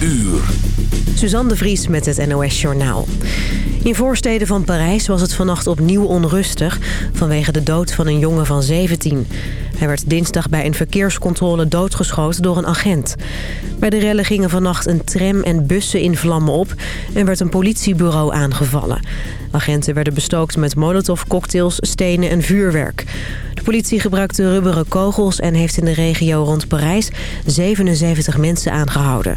uur. Suzanne de Vries met het NOS Journaal. In voorsteden van Parijs was het vannacht opnieuw onrustig... vanwege de dood van een jongen van 17. Hij werd dinsdag bij een verkeerscontrole doodgeschoten door een agent. Bij de rellen gingen vannacht een tram en bussen in vlammen op... en werd een politiebureau aangevallen. Agenten werden bestookt met molotovcocktails, stenen en vuurwerk. De politie gebruikte rubberen kogels en heeft in de regio rond Parijs 77 mensen aangehouden.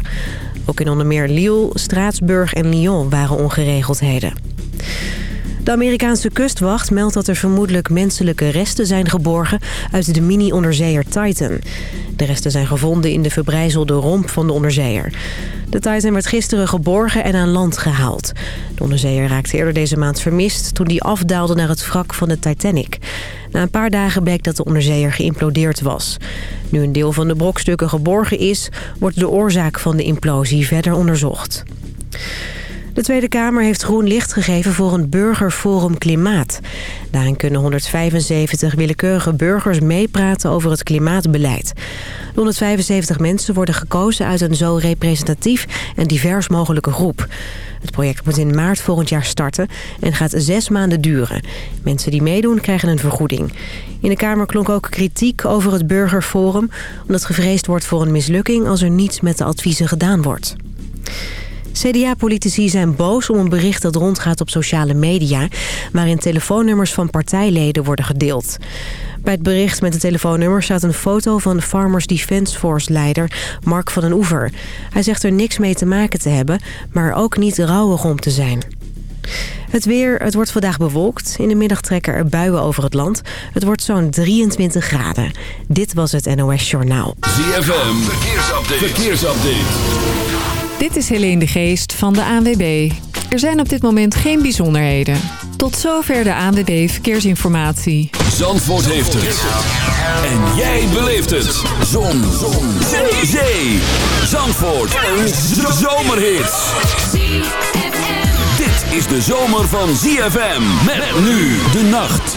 Ook in onder meer Lille, Straatsburg en Lyon waren ongeregeldheden. De Amerikaanse kustwacht meldt dat er vermoedelijk menselijke resten zijn geborgen uit de mini-onderzeeër Titan. De resten zijn gevonden in de verbrijzelde romp van de onderzeeër. De Titan werd gisteren geborgen en aan land gehaald. De onderzeeër raakte eerder deze maand vermist toen die afdaalde naar het wrak van de Titanic. Na een paar dagen bleek dat de onderzeeër geïmplodeerd was. Nu een deel van de brokstukken geborgen is, wordt de oorzaak van de implosie verder onderzocht. De Tweede Kamer heeft groen licht gegeven voor een burgerforum klimaat. Daarin kunnen 175 willekeurige burgers meepraten over het klimaatbeleid. De 175 mensen worden gekozen uit een zo representatief en divers mogelijke groep. Het project moet in maart volgend jaar starten en gaat zes maanden duren. Mensen die meedoen krijgen een vergoeding. In de Kamer klonk ook kritiek over het burgerforum... omdat gevreesd wordt voor een mislukking als er niets met de adviezen gedaan wordt. CDA-politici zijn boos om een bericht dat rondgaat op sociale media... waarin telefoonnummers van partijleden worden gedeeld. Bij het bericht met de telefoonnummer staat een foto van Farmers Defence Force-leider Mark van den Oever. Hij zegt er niks mee te maken te hebben, maar ook niet rouwig om te zijn. Het weer, het wordt vandaag bewolkt. In de middag trekken er buien over het land. Het wordt zo'n 23 graden. Dit was het NOS Journaal. ZFM, verkeersupdate. verkeersupdate. Dit is Helene de Geest van de ANWB. Er zijn op dit moment geen bijzonderheden. Tot zover de ANWB Verkeersinformatie. Zandvoort heeft het. En jij beleeft het. Zon. Zon. Zee. Zee. Zandvoort. Een zomerhit. Dit is de zomer van ZFM. Met nu de nacht.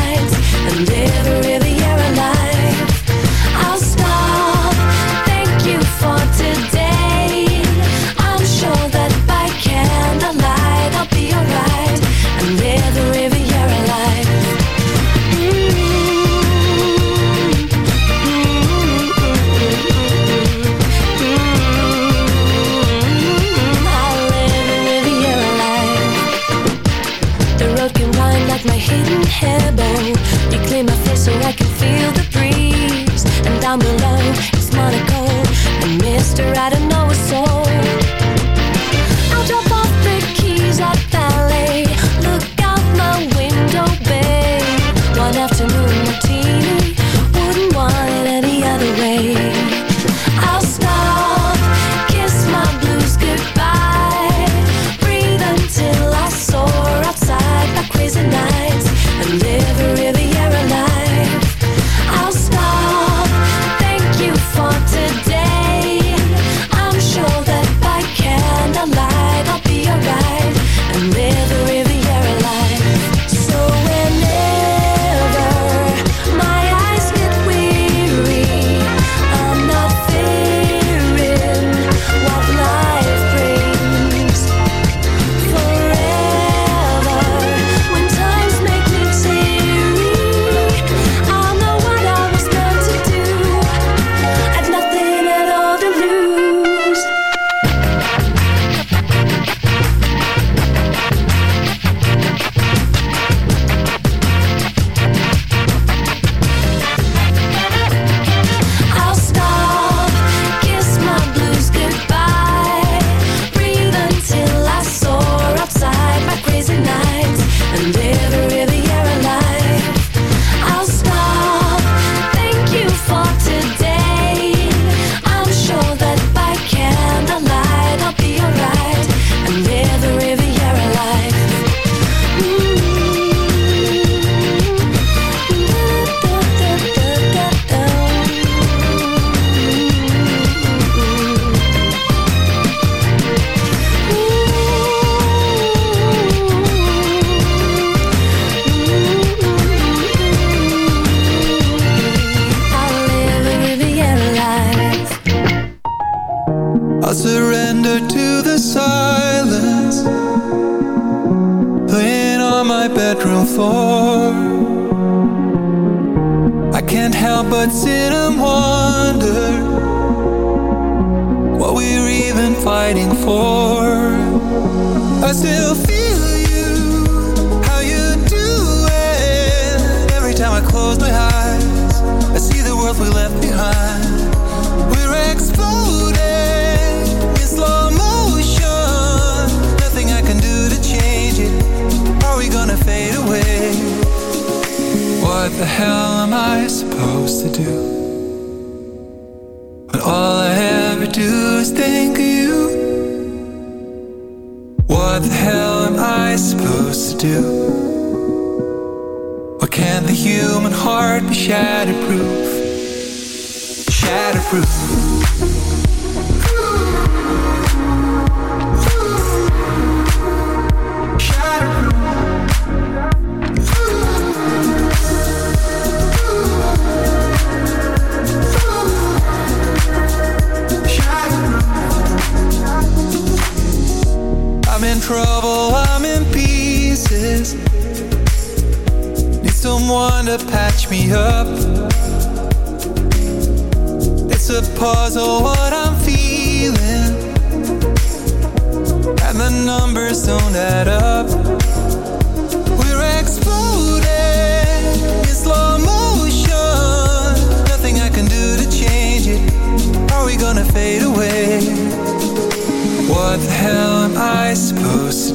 down below it's Monaco, and Mister I don't know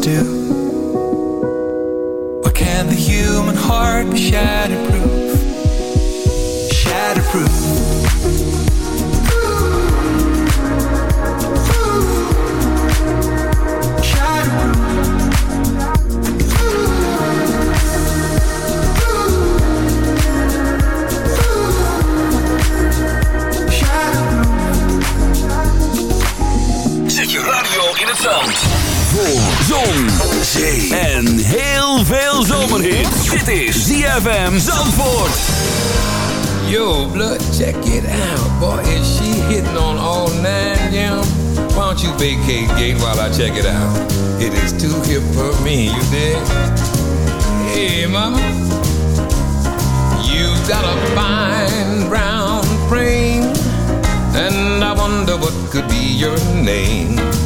do? Why can't the human heart be shatterproof? Zon, zee en heel veel zomerhit. Dit is ZFM Zandvoort. Yo, blood, check it out. Boy, is she hitting on all nine, yeah? Why don't you vacate gate while I check it out? It is too hip for me, you dig? Hey, mama. You've got a fine brown frame. And I wonder what could be your name.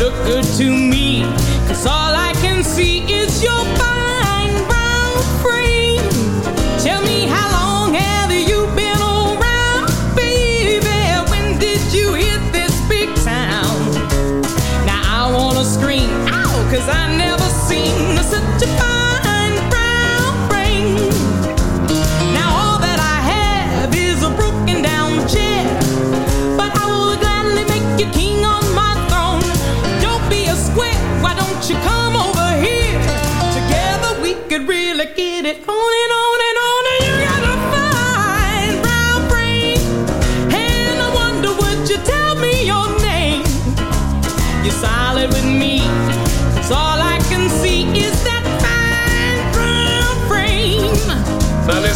look good to me,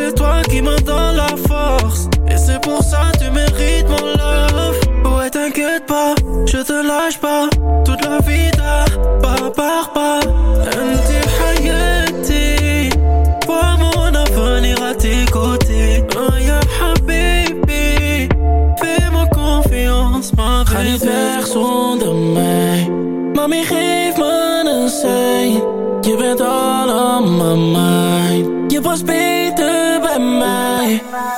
C'est toi qui m'donne la force et c'est pour ça tu mérites mon love. Ouais, t'inquiète pas, je te lâche pas toute la vie là. Pas par pas, أنت حياتي. On va monter, on va les rater côté. Oh ya fais-moi confiance, pas les vers sont demain. Mon rêve man en sait give it all of my might. Give us mij.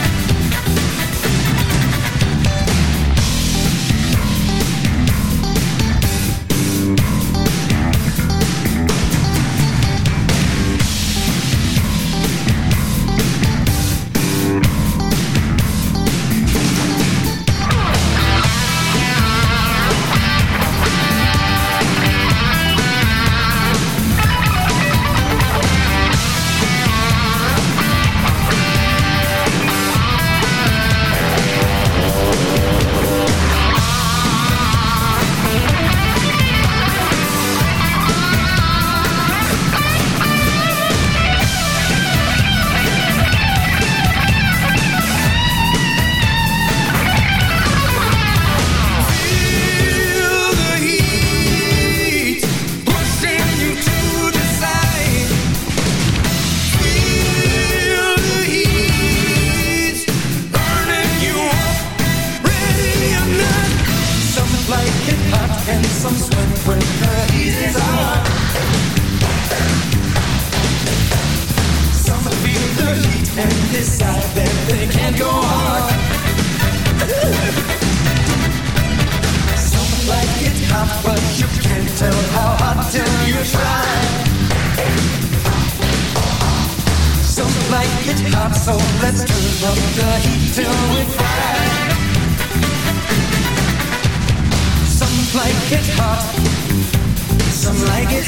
like it.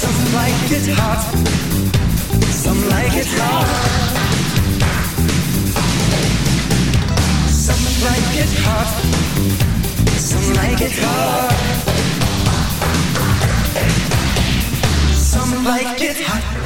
Some like it hot. Some like it. Some like it hot. Some like it. Some like it hot.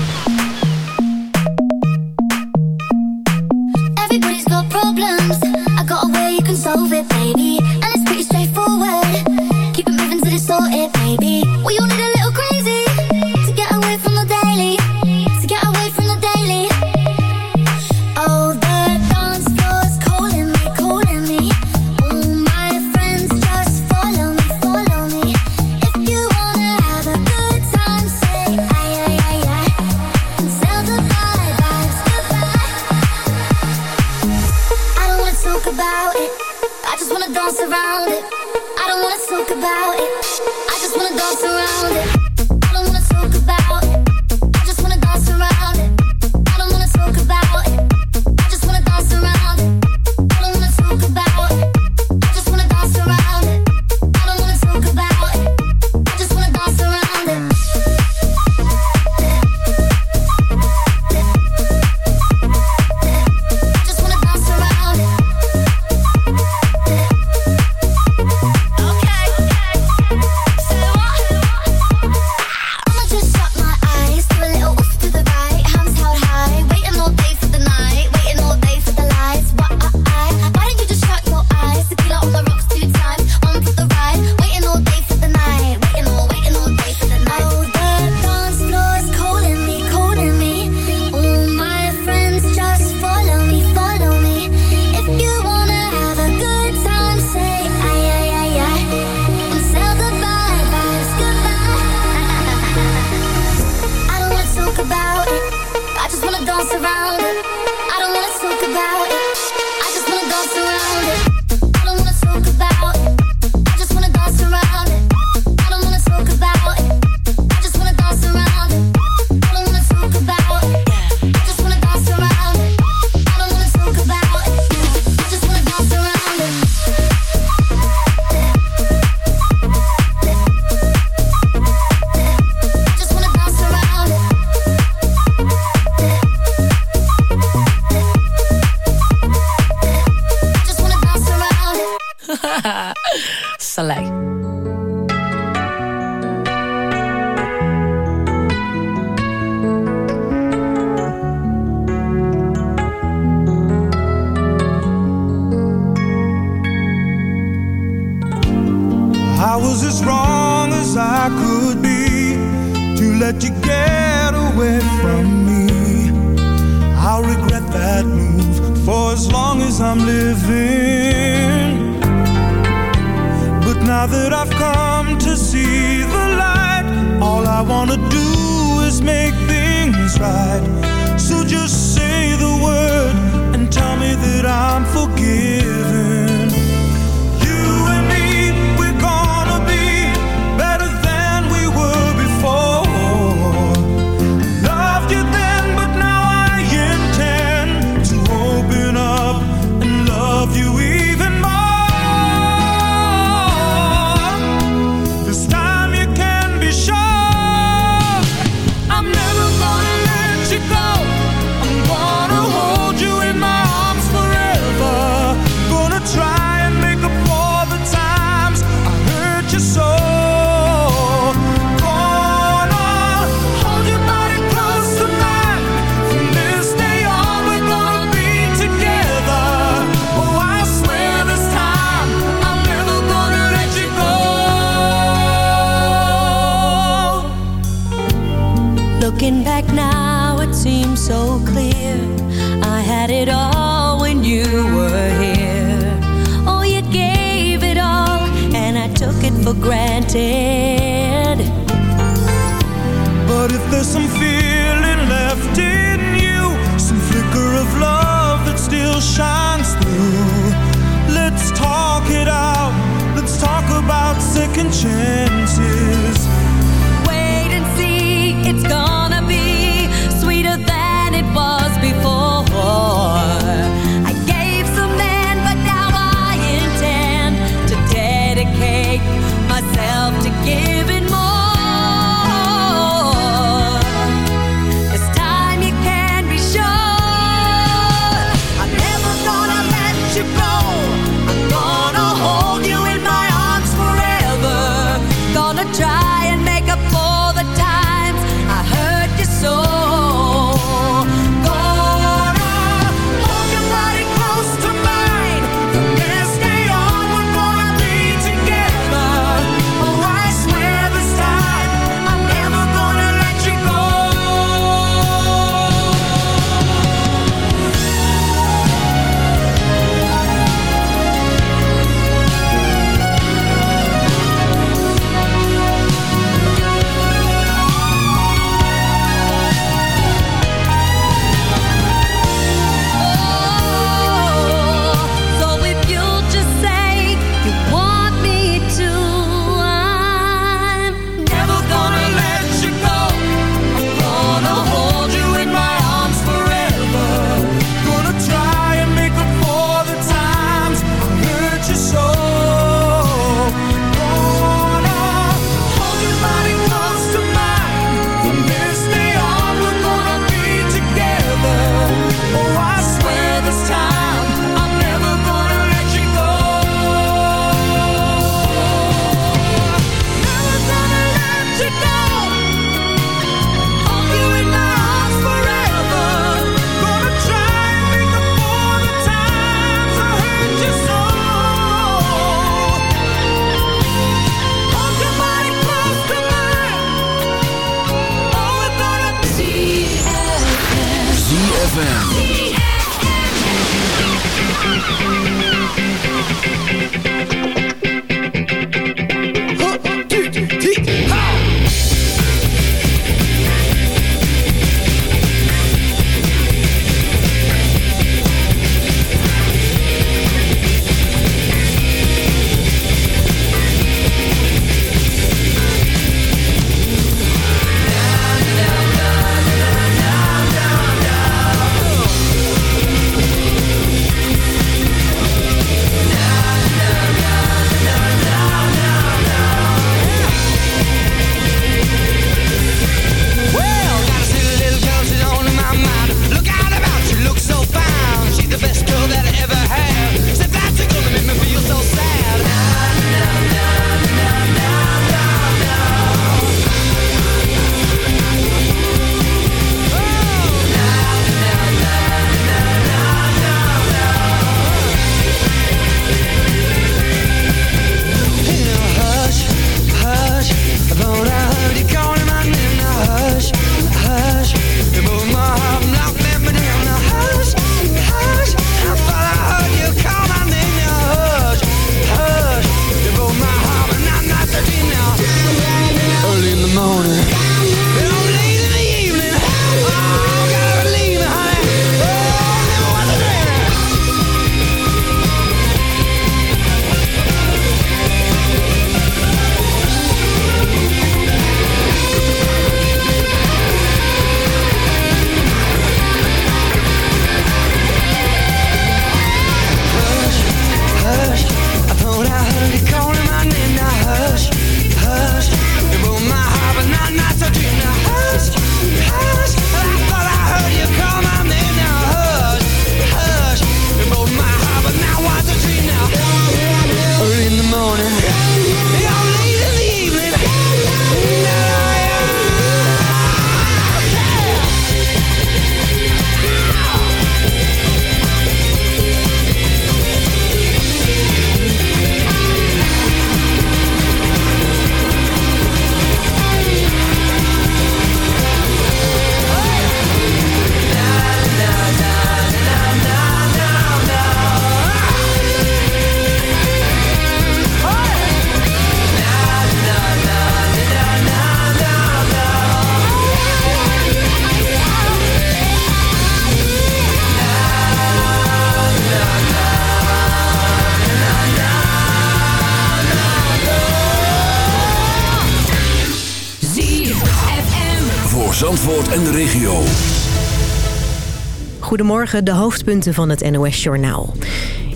Goedemorgen, de hoofdpunten van het NOS-journaal.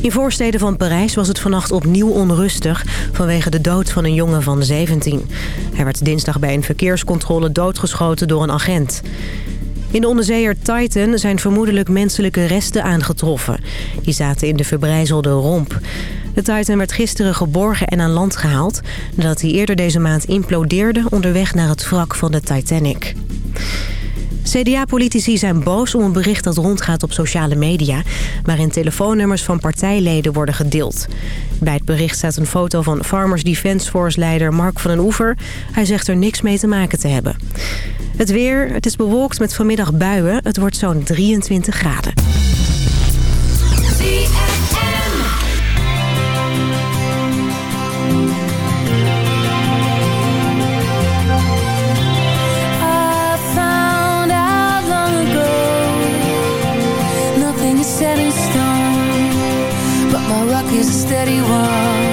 In voorsteden van Parijs was het vannacht opnieuw onrustig... vanwege de dood van een jongen van 17. Hij werd dinsdag bij een verkeerscontrole doodgeschoten door een agent. In de onderzeeër Titan zijn vermoedelijk menselijke resten aangetroffen. Die zaten in de verbrijzelde romp. De Titan werd gisteren geborgen en aan land gehaald... nadat hij eerder deze maand implodeerde onderweg naar het wrak van de Titanic. CDA-politici zijn boos om een bericht dat rondgaat op sociale media... waarin telefoonnummers van partijleden worden gedeeld. Bij het bericht staat een foto van Farmers Defence Force-leider Mark van den Oever. Hij zegt er niks mee te maken te hebben. Het weer, het is bewolkt met vanmiddag buien. Het wordt zo'n 23 graden. is a steady one.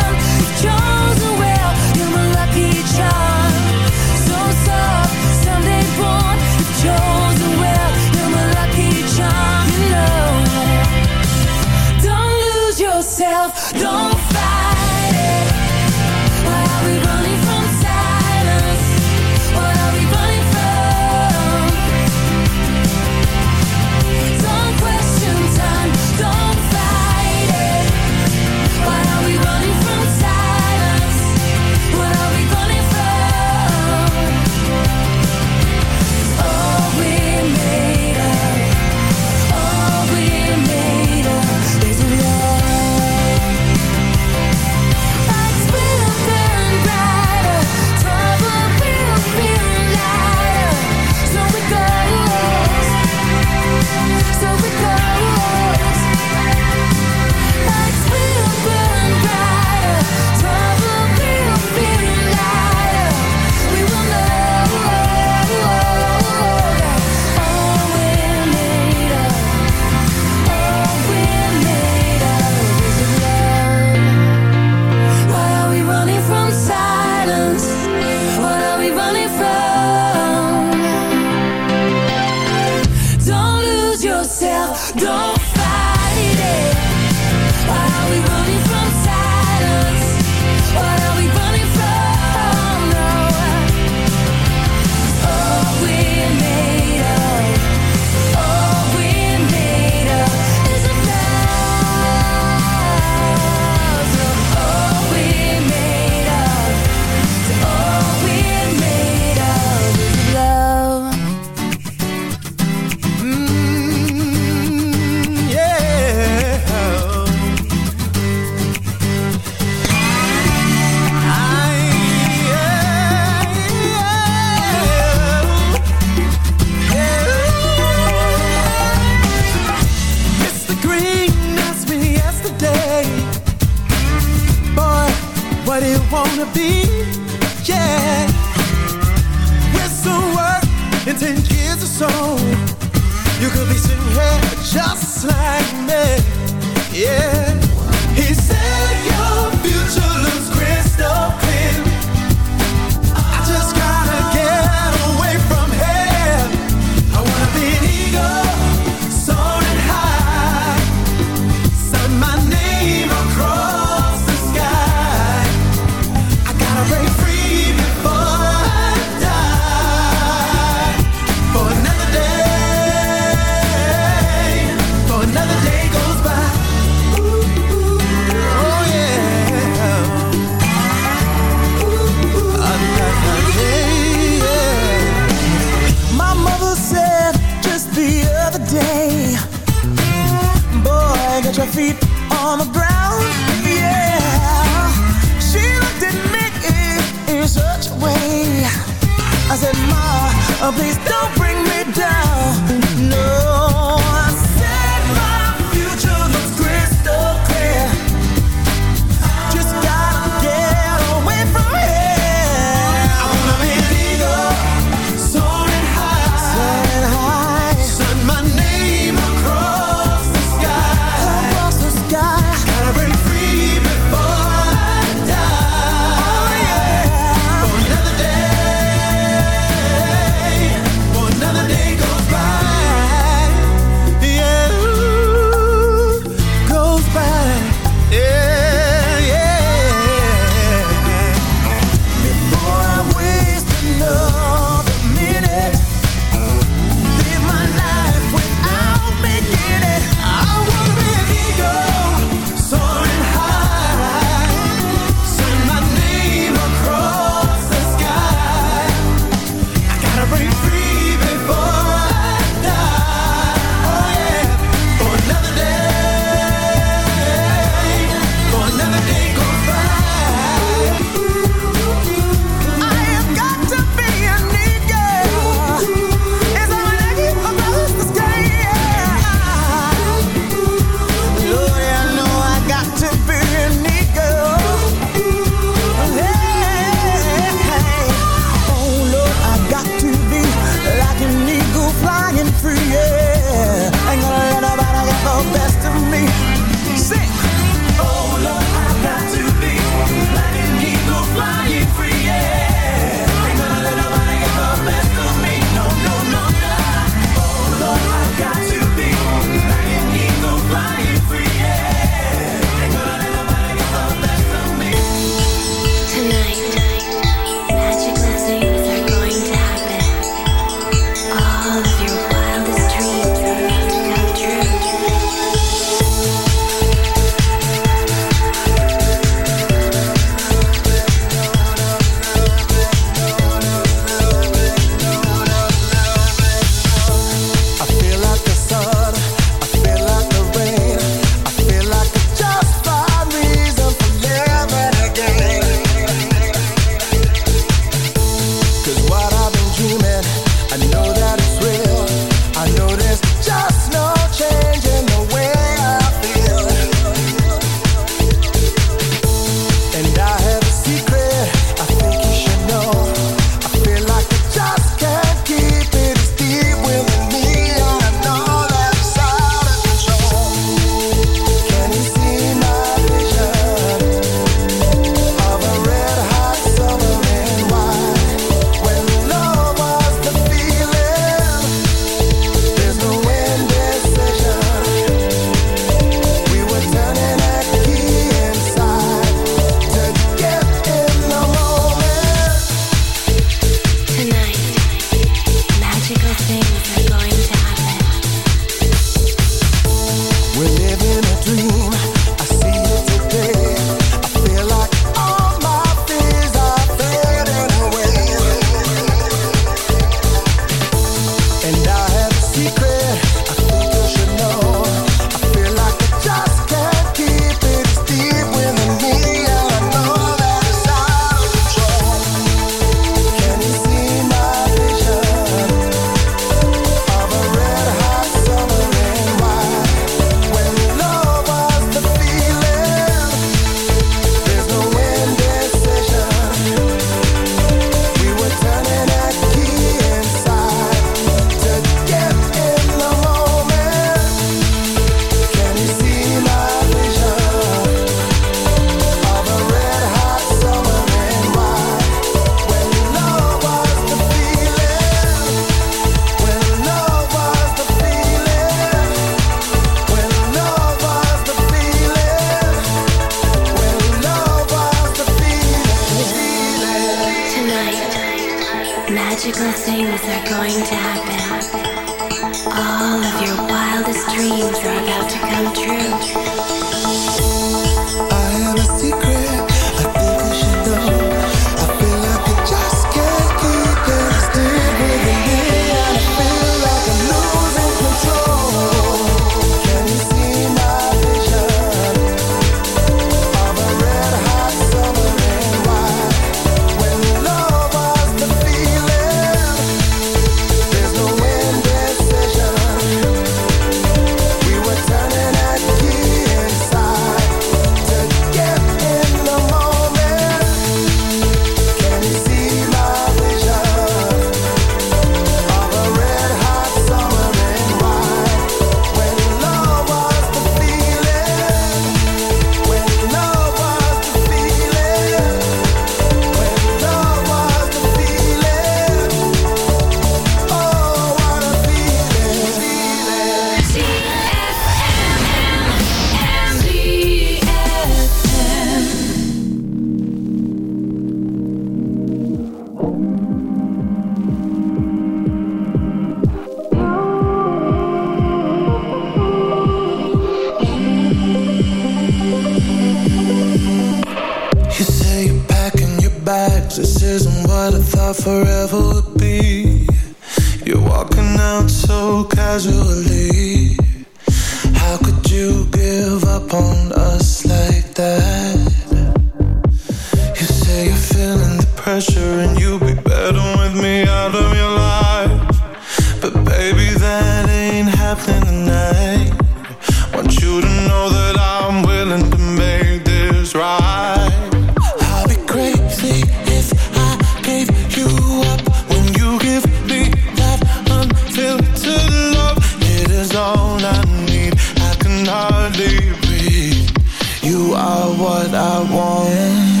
what I want.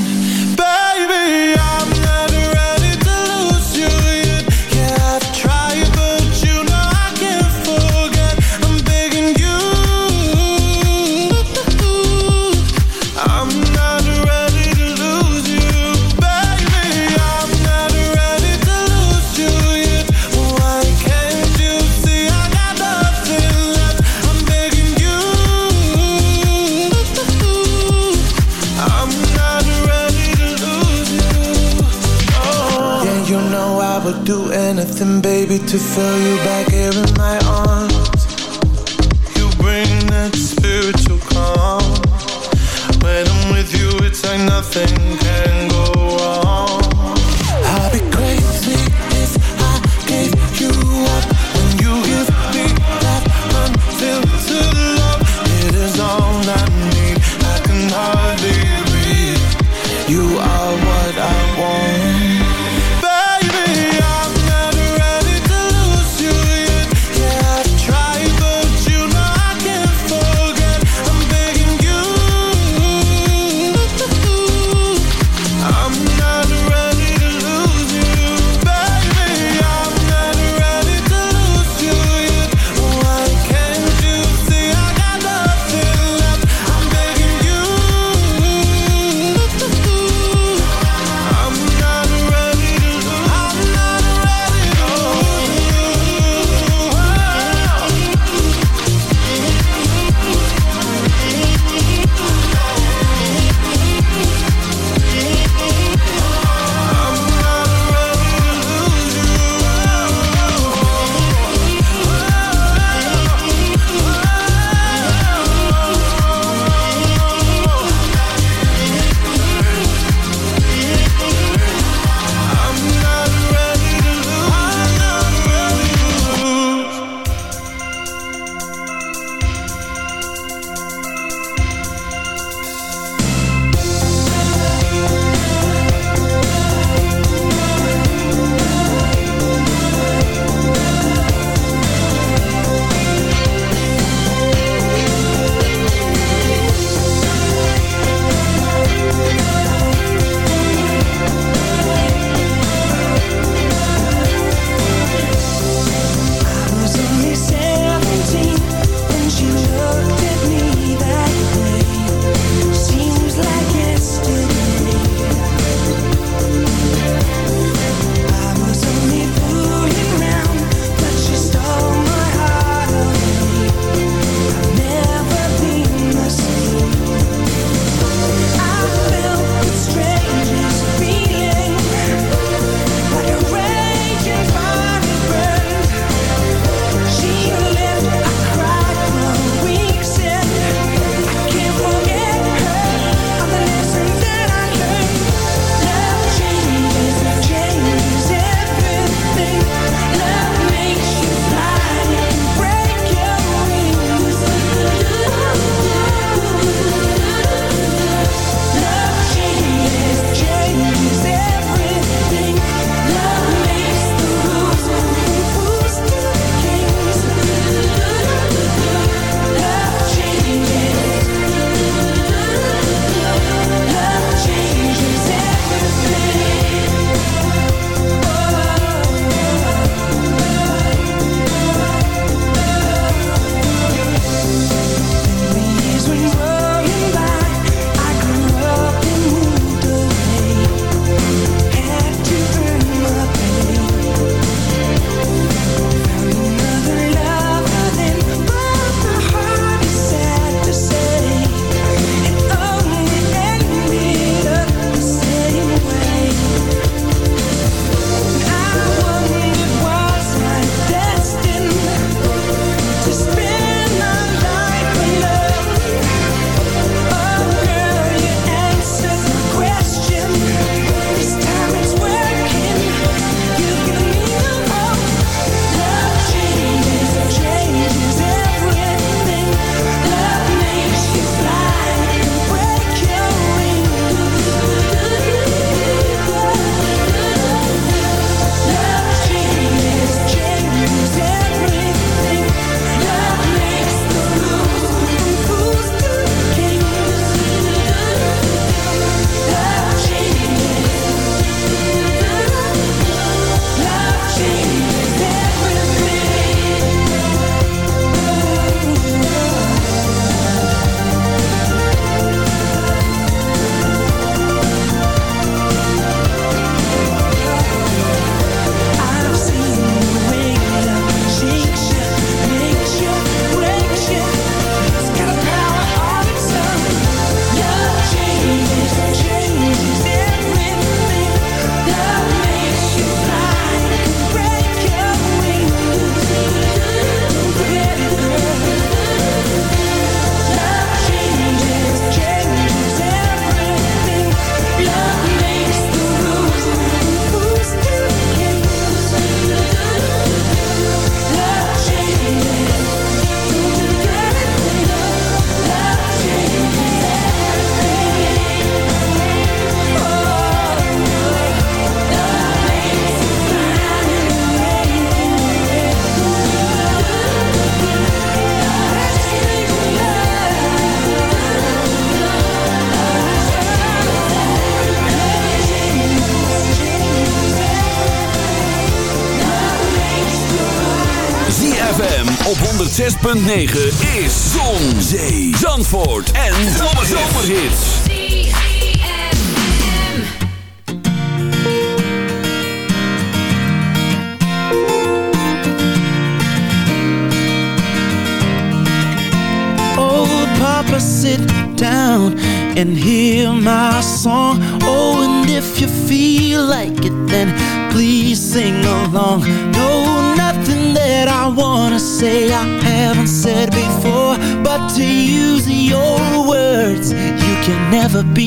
to feel you back here in my arms. 9 is Zon, Zee,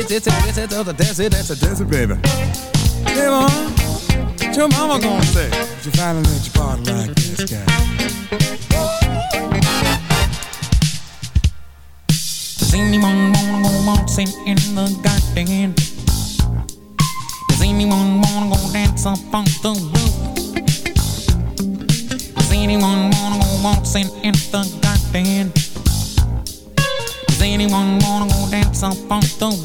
It's it's it's it's a desert. that's a desert, baby. Hey, mom, what your mama gonna say? If you finally let your party like this guy. Does anyone wanna go waltzing in the garden? Does anyone wanna go dance up on the roof? Does anyone wanna go waltzing in the garden? Does anyone wanna go dance up on the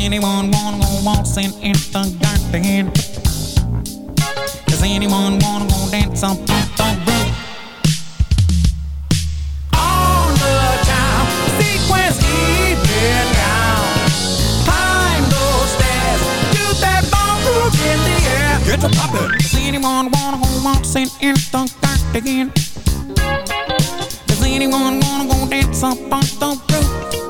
anyone wanna go waltzing in the garden? Does anyone wanna go dance up on the roof? On the time, sequence even now. Climb those stairs, do that bump in the air. Get a puppet. Does anyone wanna go waltzing in the garden? Does anyone wanna go dance up on the roof?